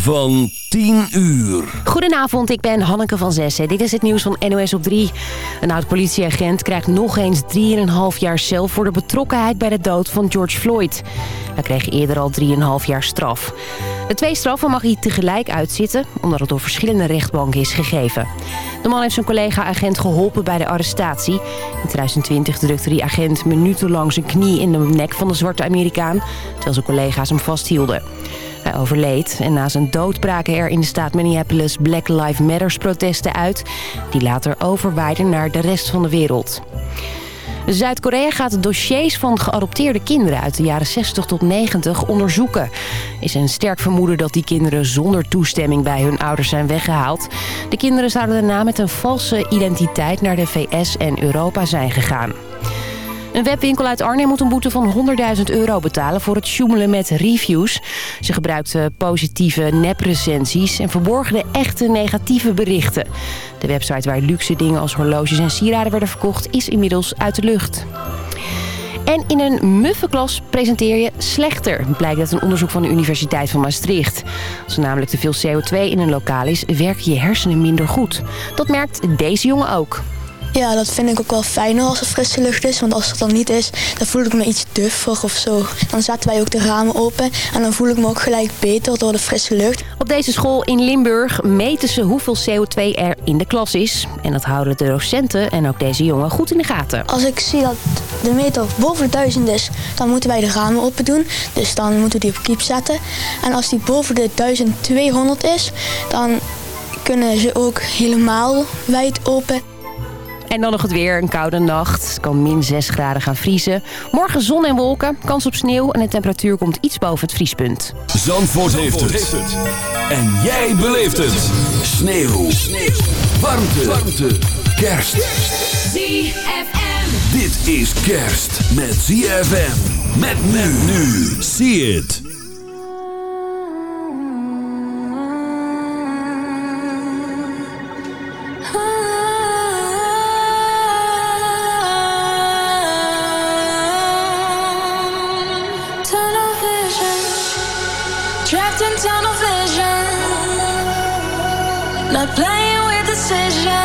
van 10 uur. Goedenavond, ik ben Hanneke van Zessen. Dit is het nieuws van NOS op 3. Een oud-politieagent krijgt nog eens 3,5 jaar cel... voor de betrokkenheid bij de dood van George Floyd. Hij kreeg eerder al 3,5 jaar straf. De twee straffen mag hij tegelijk uitzitten... omdat het door verschillende rechtbanken is gegeven. De man heeft zijn collega-agent geholpen bij de arrestatie. In 2020 drukte die agent minutenlang zijn knie in de nek van de zwarte Amerikaan... terwijl zijn collega's hem vasthielden. Hij overleed en na zijn dood braken er in de staat Minneapolis Black Lives Matter protesten uit... die later overwaaiden naar de rest van de wereld. Zuid-Korea gaat dossiers van geadopteerde kinderen uit de jaren 60 tot 90 onderzoeken. Er is een sterk vermoeden dat die kinderen zonder toestemming bij hun ouders zijn weggehaald. De kinderen zouden daarna met een valse identiteit naar de VS en Europa zijn gegaan. Een webwinkel uit Arnhem moet een boete van 100.000 euro betalen voor het sjoemelen met reviews. Ze gebruikten positieve neprecensies en verborgen de echte negatieve berichten. De website waar luxe dingen als horloges en sieraden werden verkocht is inmiddels uit de lucht. En in een muffe klas presenteer je slechter, blijkt uit een onderzoek van de Universiteit van Maastricht. Als er namelijk te veel CO2 in een lokaal is, werken je hersenen minder goed. Dat merkt deze jongen ook. Ja, dat vind ik ook wel fijner als er frisse lucht is. Want als het dan niet is, dan voel ik me iets duffig of zo. Dan zetten wij ook de ramen open en dan voel ik me ook gelijk beter door de frisse lucht. Op deze school in Limburg meten ze hoeveel CO2 er in de klas is. En dat houden de docenten en ook deze jongen goed in de gaten. Als ik zie dat de meter boven de 1000 is, dan moeten wij de ramen open doen. Dus dan moeten we die op kiep zetten. En als die boven de 1200 is, dan kunnen ze ook helemaal wijd open. En dan nog het weer. Een koude nacht. Het kan min 6 graden gaan vriezen. Morgen zon en wolken. Kans op sneeuw. En de temperatuur komt iets boven het vriespunt. Zandvoort, heeft, het. En jij beleeft het. Sneeuw. Sneeuw. Warmte. Warmte. Kerst. ZFM. Dit is kerst met ZFM. Met men nu. See it. decision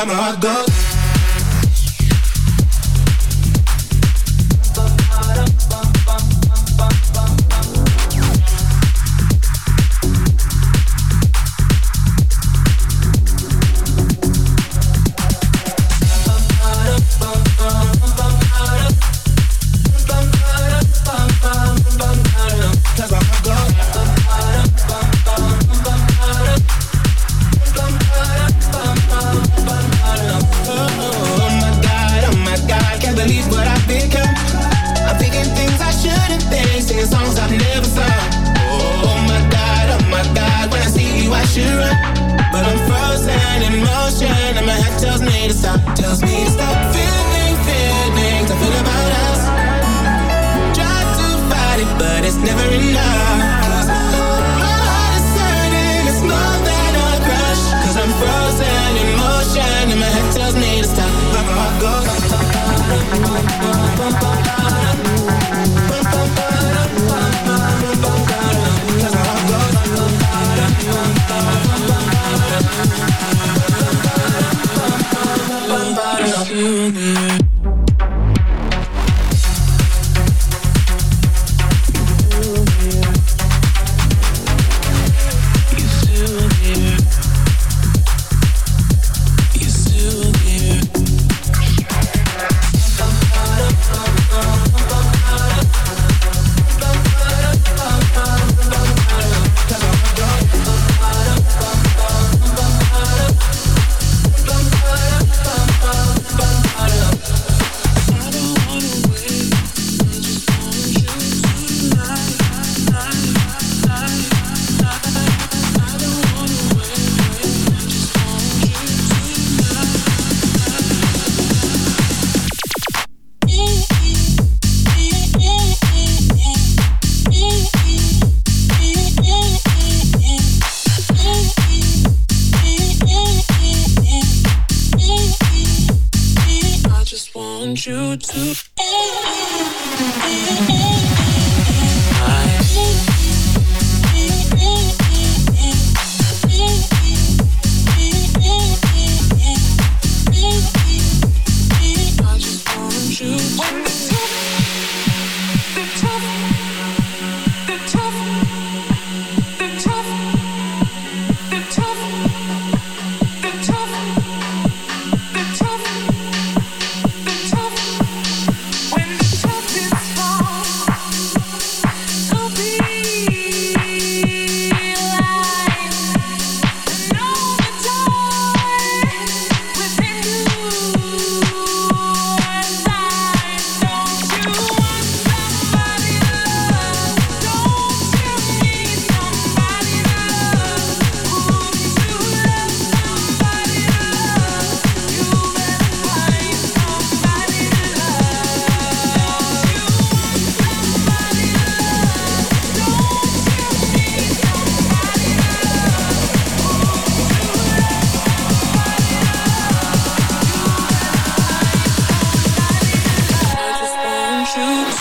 but my heart goes.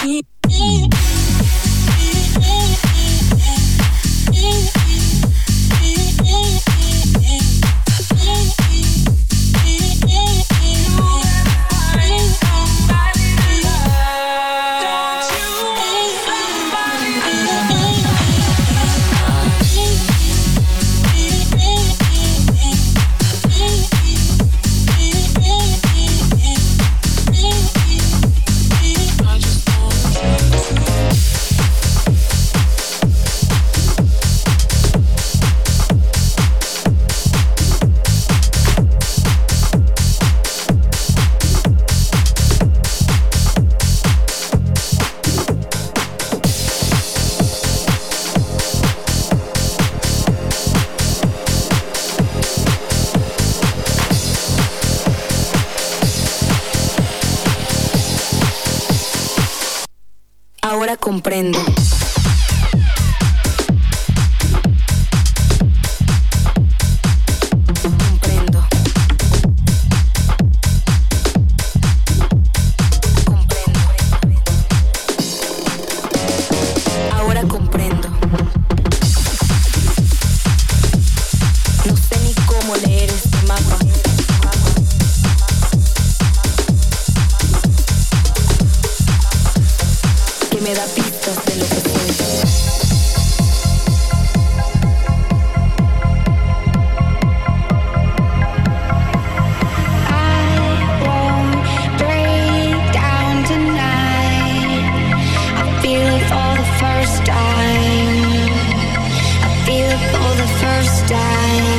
He die.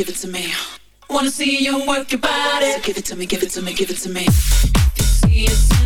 give it to me. Wanna see you work your body. So give it to me, give it to me, give it to me. See it.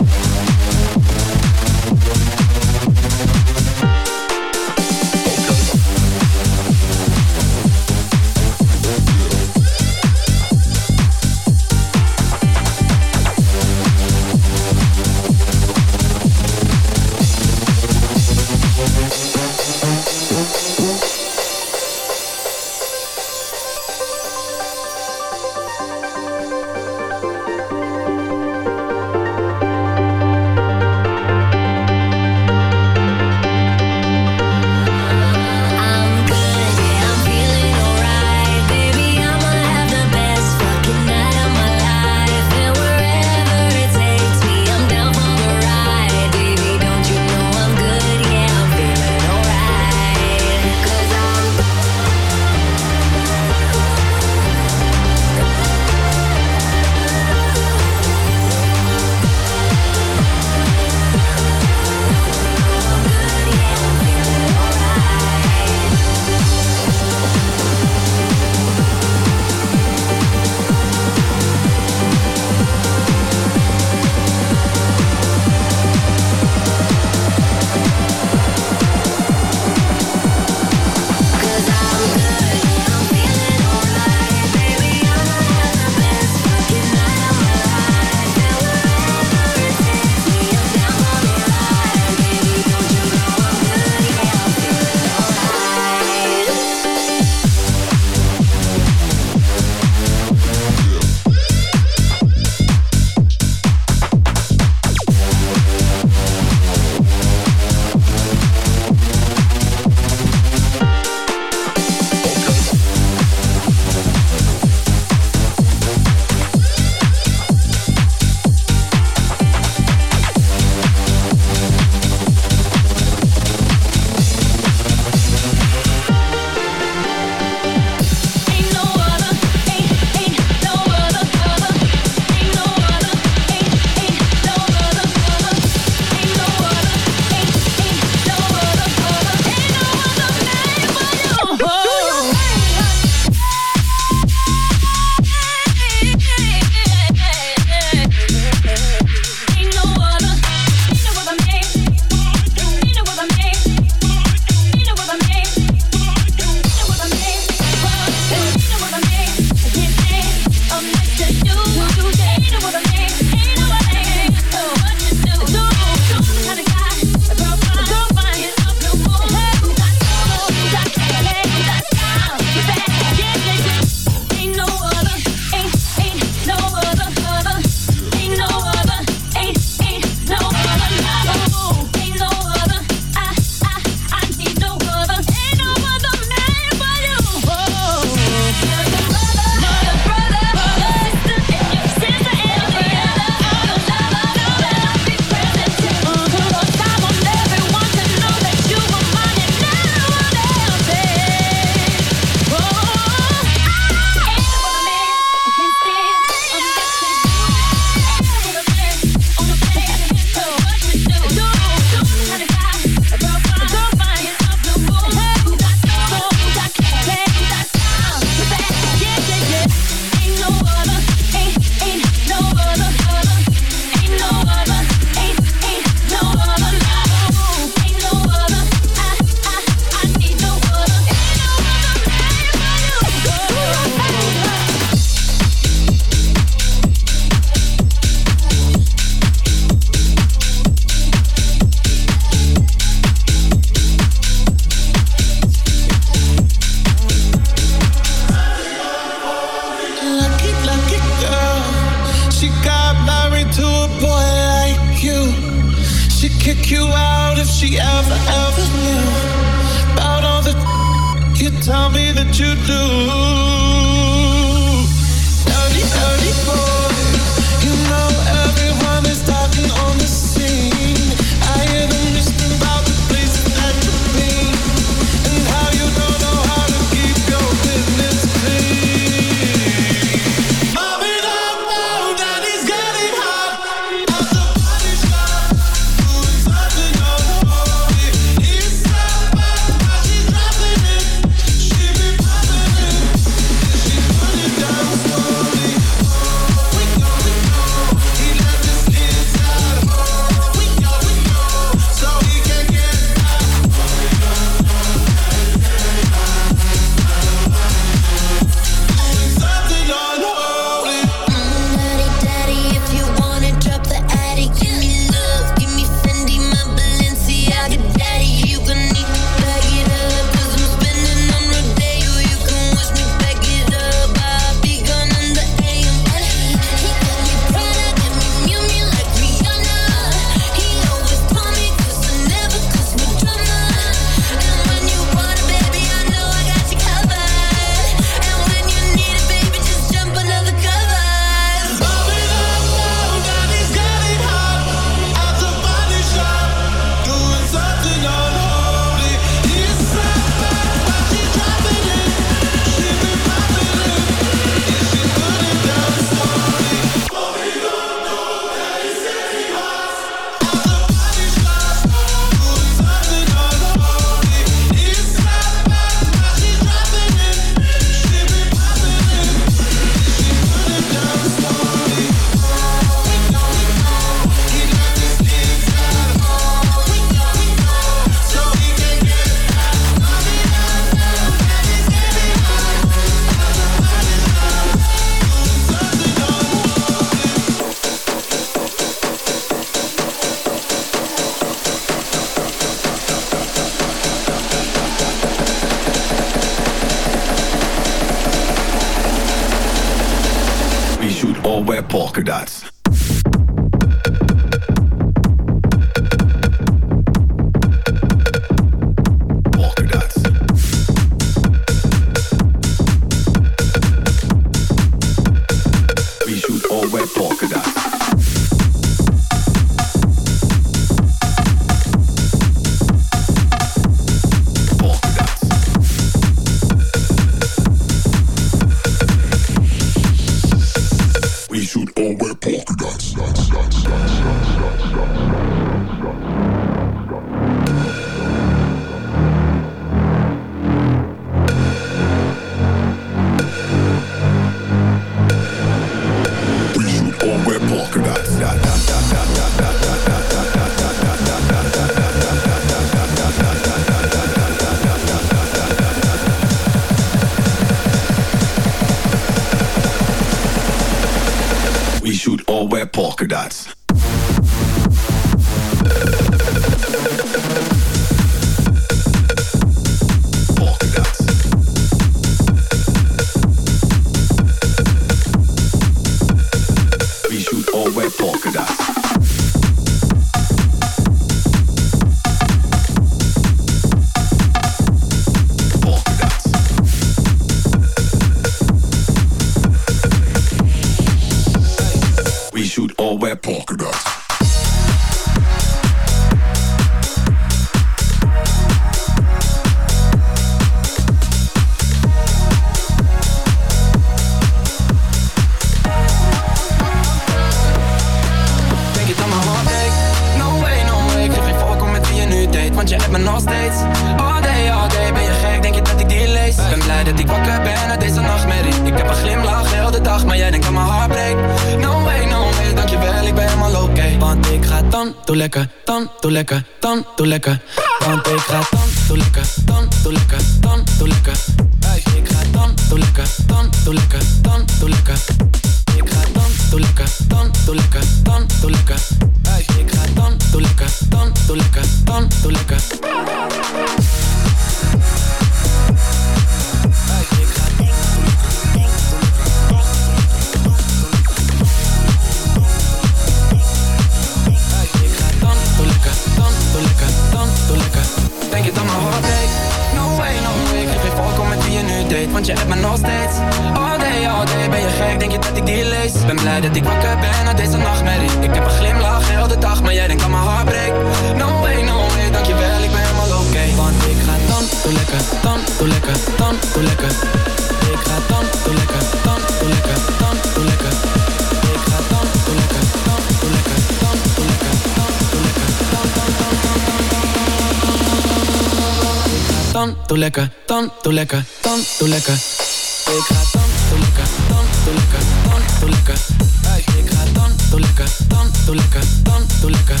tanto lekker, tanto lekker, tanto lekker. Ik ga tanto lekker, tanto lekker, tanto lekker. Hey. Ik ga tanto lekker, tanto lekker, tanto lekker.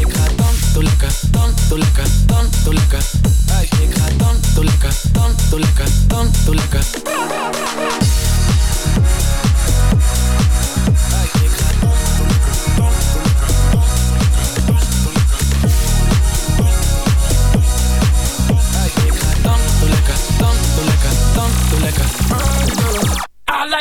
Ik ga tanto lekker, tanto lekker, tanto lekker. Ik ga tanto lekker, tanto lekker, tanto lekker.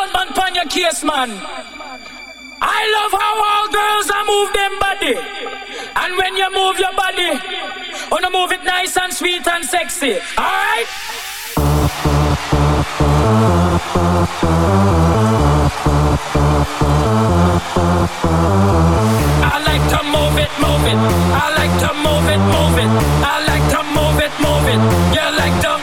gunman pan your case, man. I love how all girls are move them body. And when you move your body, oh, wanna move it nice and sweet and sexy. Alright? I like to move it, move it. I like to move it, move it. I like to move it, move it. You like to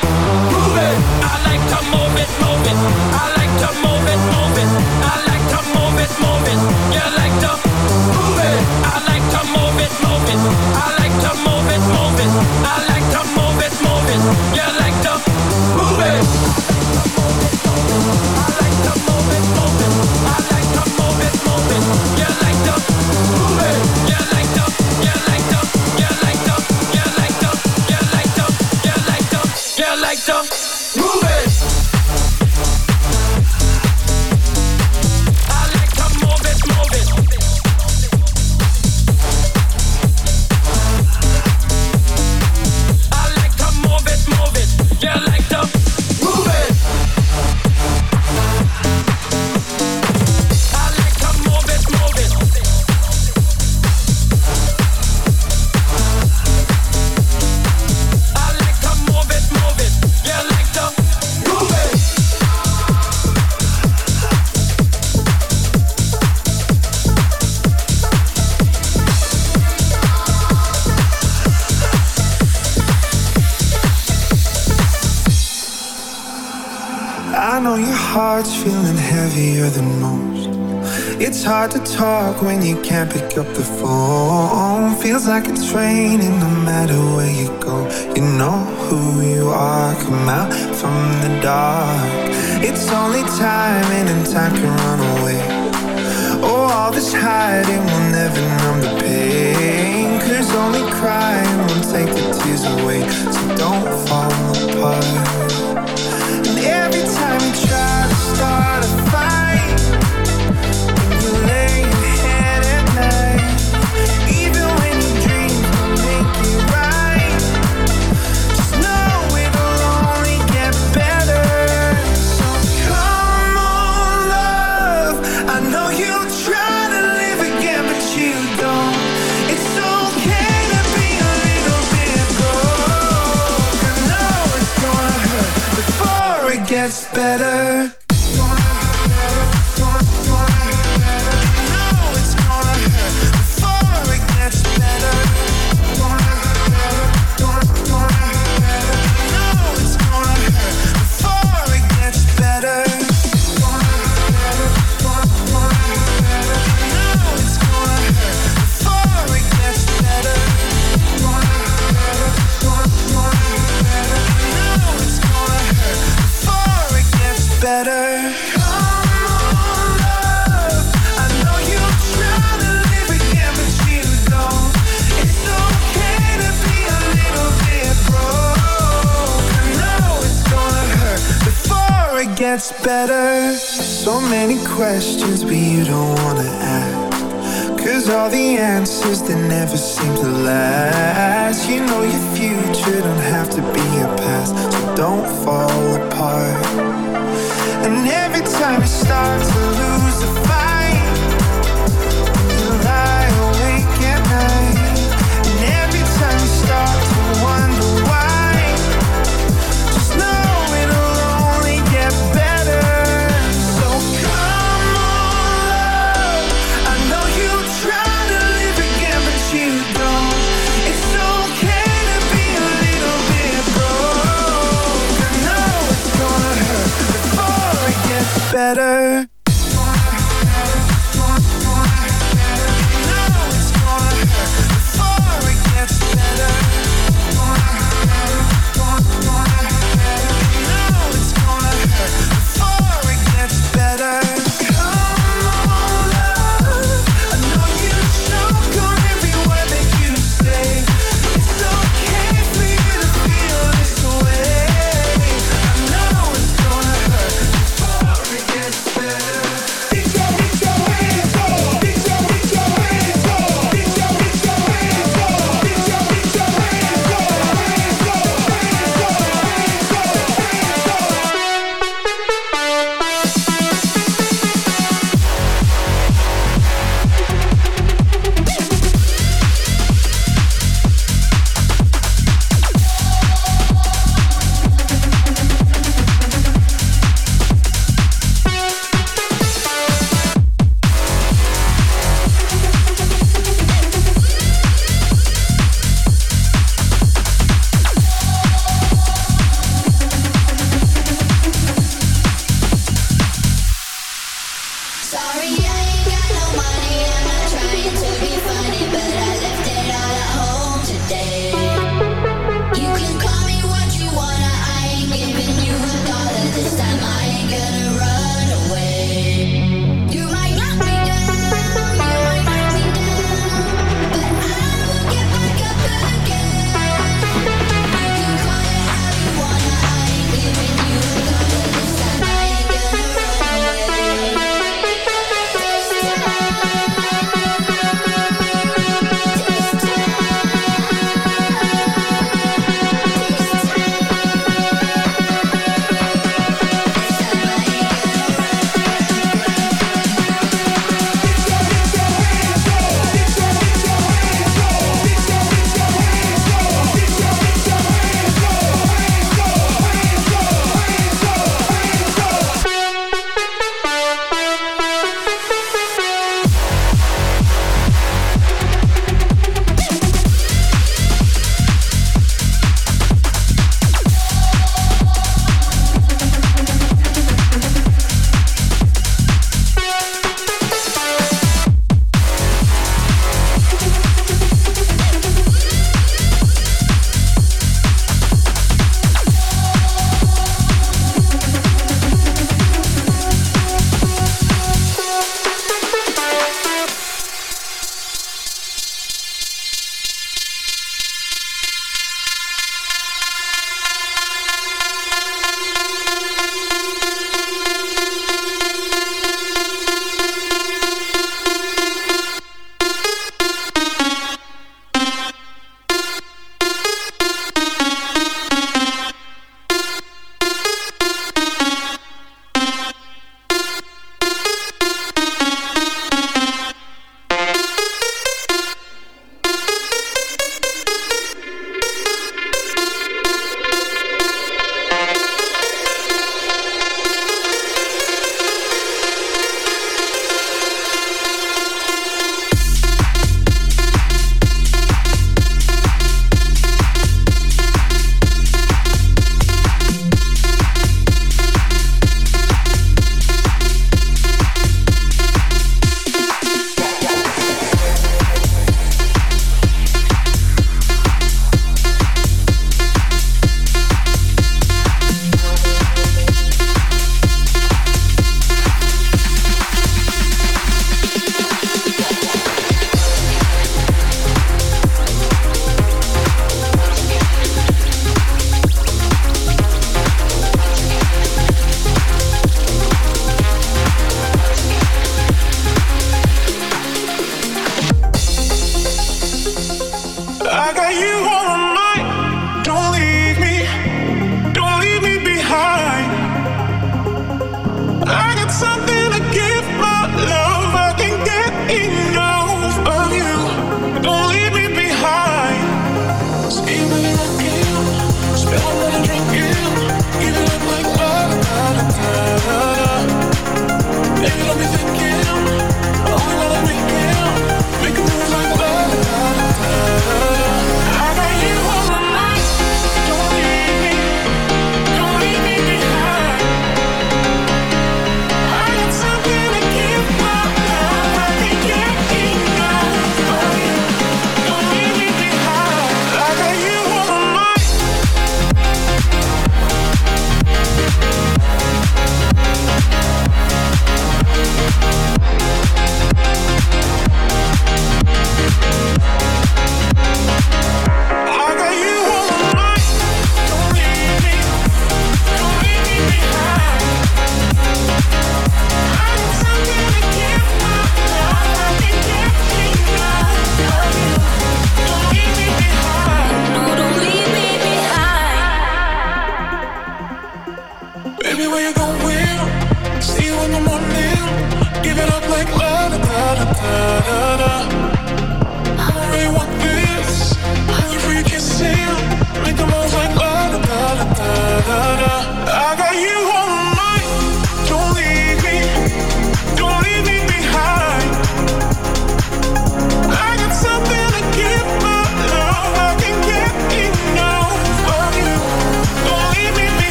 talk when you can't pick up the phone. Feels like it's raining. no matter where you go, you know who you are. Come out from the dark. It's only time, and time can run away. Oh, all this hiding will never numb the pain. Cause only crying will take the tears away. So don't fall apart. gets better. So many questions but you don't wanna ask. Cause all the answers they never seem to last. You know your future don't have to be your past. So don't fall apart. And every time it starts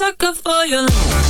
sucker for your love.